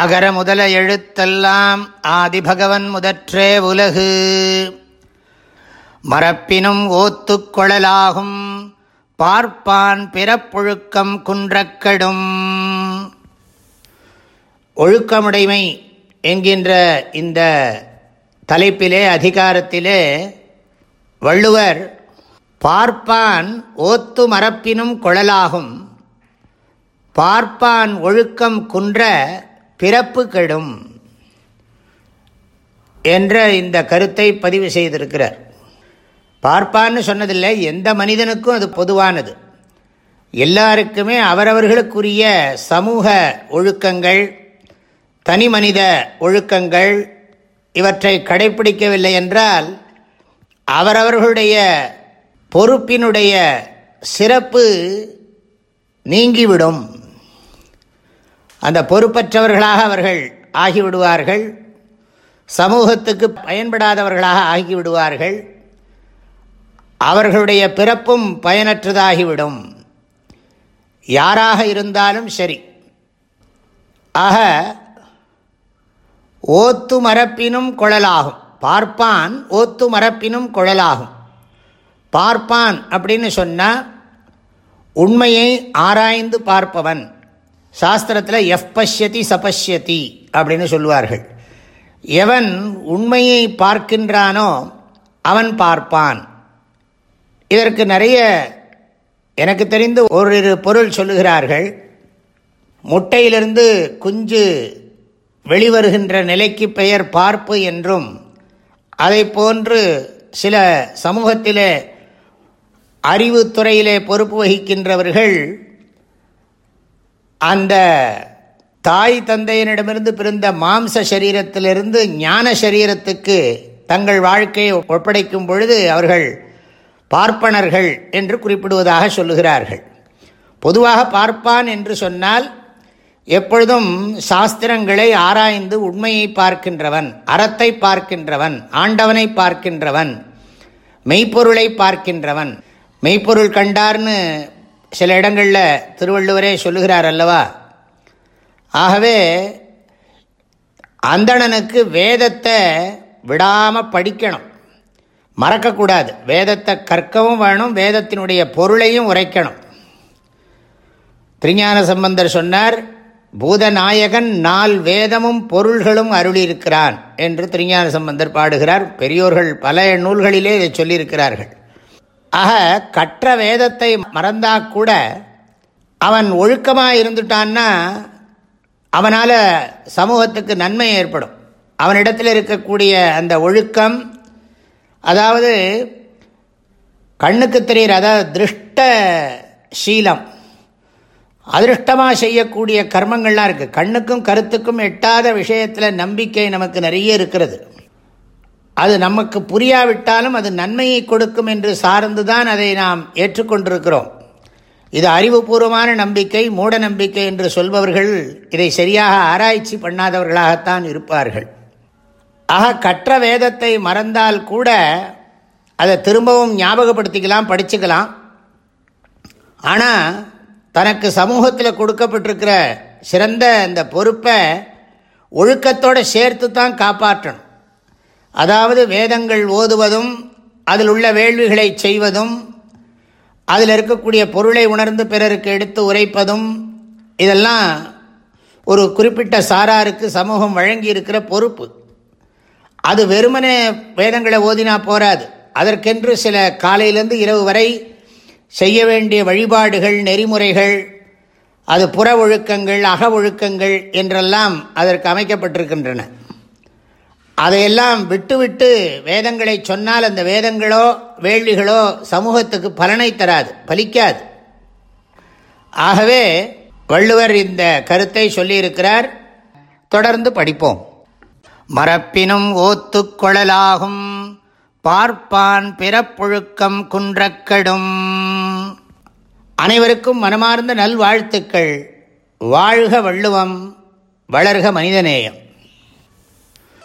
அகர முதல எழுத்தெல்லாம் ஆதிபகவன் முதற்றே உலகு. மரப்பினும் ஓத்துக் கொழலாகும் பார்ப்பான் பிறப்பொழுக்கம் குன்றக்கடும். ஒழுக்கமுடைமை என்கின்ற இந்த தலைப்பிலே அதிகாரத்திலே வள்ளுவர் பார்ப்பான் ஓத்து மரப்பினும் குழலாகும். பார்ப்பான் ஒழுக்கம் குன்ற பிறப்பு கெடும் என்ற இந்த கருத்தை பதிவு செய்திருக்கிறார். பார்ப்பான்னு சொன்னதில்லை எந்த மனிதனுக்கும் அது பொதுவானது. எல்லாருக்குமே அவரவர்களுக்குரிய சமூக ஒழுக்கங்கள் தனி மனித ஒழுக்கங்கள் இவற்றை கடைபிடிக்கவில்லை என்றால் அவரவர்களுடைய பொறுப்பினுடைய சிறப்பு நீங்கிவிடும். அந்த பொறுப்பற்றவர்களாக அவர்கள் ஆகிவிடுவார்கள். சமூகத்துக்கு பயன்படாதவர்களாக ஆகிவிடுவார்கள். அவர்களுடைய பிறப்பும் பயனற்றதாகிவிடும். யாராக இருந்தாலும் சரி. ஆக ஓத்து மரப்பினும் குழலாகும். பார்ப்பான் ஓத்து மரப்பினும் குழலாகும். பார்ப்பான் அப்படின்னு சொன்னால் உண்மையை ஆராய்ந்து பார்ப்பவன். சாஸ்திரத்தில் எஃப் பஷ்யதி சபஷ்யதி அப்படின்னு சொல்லுவார்கள். எவன் உண்மையை பார்க்கின்றானோ அவன் பார்ப்பான். இதற்கு நிறைய எனக்கு தெரிந்து ஒரு பொருள் சொல்லுகிறார்கள். முட்டையிலிருந்து குஞ்சு வெளிவருகின்ற நிலைக்கு பெயர் பார்ப்பு என்றும் அதை போன்று சில சமூகத்திலே அறிவுத்துறையிலே பொறுப்பு வகிக்கின்றவர்கள் அந்த தாய் தந்தையினிடமிருந்து பிறந்த மாம்ச சரீரத்திலிருந்து ஞான சரீரத்துக்கு தங்கள் வாழ்க்கையை ஒப்படைக்கும் பொழுது அவர்கள் பார்ப்பனர்கள் என்று குறிப்பிடுவதாக சொல்லுகிறார்கள். பொதுவாக பார்ப்பான் என்று சொன்னால் எப்பொழுதும் சாஸ்திரங்களை ஆராய்ந்து உண்மையை பார்க்கின்றவன் அறத்தை பார்க்கின்றவன் ஆண்டவனை பார்க்கின்றவன் மெய்ப்பொருளை பார்க்கின்றவன். மெய்ப்பொருள் கண்டார்னு சில இடங்களில் திருவள்ளுவரே சொல்லுகிறார் அல்லவா? ஆகவே அந்தணனுக்கு வேதத்தை விடாமல் படிக்கணும். மறக்கக்கூடாது. வேதத்தை கற்கவும் வேணும் வேதத்தினுடைய பொருளையும் உரைக்கணும். திருஞான சம்பந்தர் சொன்னார் பூதநாயகன் நால் வேதமும் பொருள்களும் அருளியிருக்கிறான் என்று திருஞான சம்பந்தர் பாடுகிறார். பெரியோர்கள் பல நூல்களிலே இதை சொல்லியிருக்கிறார்கள். ஆக கற்ற வேதத்தை மறந்தா கூட அவன் ஒழுக்கமாக இருந்துட்டான்னா அவனால் சமூகத்துக்கு நன்மை ஏற்படும். அவனிடத்தில் இருக்கக்கூடிய அந்த ஒழுக்கம் அதாவது கண்ணுக்கு தெரிகிற அதாவது திருஷ்ட சீலம் அதிருஷ்டமாக செய்யக்கூடிய கர்மங்கள்லாம் இருக்குது கண்ணுக்கும் கருத்துக்கும் எட்டாத விஷயத்தில் நம்பிக்கை நமக்கு நிறைய இருக்கிறது. அது நமக்கு புரியாவிட்டாலும் அது நன்மையை கொடுக்கும் என்று சார்ந்து தான் அதை நாம் ஏற்றுக்கொண்டிருக்கிறோம். இது அறிவுபூர்வமான நம்பிக்கை மூட நம்பிக்கை என்று சொல்பவர்கள் இதை சரியாக ஆராய்ச்சி பண்ணாதவர்களாகத்தான் இருப்பார்கள். ஆக கற்ற வேதத்தை மறந்தால் கூட அதை திரும்பவும் ஞாபகப்படுத்திக்கலாம் படிச்சுக்கலாம். ஆனால் தனக்கு சமூகத்தில் கொடுக்கப்பட்டிருக்கிற சிறந்த இந்த பொறுப்பை ஒழுக்கத்தோடு சேர்த்து தான் காப்பாற்றணும். அதாவது வேதங்கள் ஓதுவதும் அதில் உள்ள வேள்விகளை செய்வதும் அதில் இருக்கக்கூடிய பொருளை உணர்ந்து பிறருக்கு எடுத்து உரைப்பதும் இதெல்லாம் ஒரு குறிப்பிட்ட சாராருக்கு சமூகம் வழங்கி இருக்கிற பொறுப்பு. அது வெறுமனே வேதங்களை ஓதினா போராது. அதற்கென்று சில காலையிலேருந்து இரவு வரை செய்ய வேண்டிய வழிபாடுகள் நெறிமுறைகள் அது புற ஒழுக்கங்கள் அக ஒழுக்கங்கள் என்றெல்லாம் அதற்கு அமைக்கப்பட்டிருக்கின்றன. அதையெல்லாம் விட்டுவிட்டு வேதங்களை சொன்னால் அந்த வேதங்களோ வேள்விகளோ சமூகத்துக்கு பலனை தராது பலிக்காது. ஆகவே வள்ளுவர் இந்த கருத்தை சொல்லியிருக்கிறார். தொடர்ந்து படிப்போம். மரப்பினும் ஓத்து கொழலாகும் பார்ப்பான் பிறப்புழுக்கம் குன்றக்கடும். அனைவருக்கும் மனமார்ந்த நல்வாழ்த்துக்கள். வாழ்க வள்ளுவம் வளர்க மனிதநேயம்.